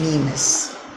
Minas.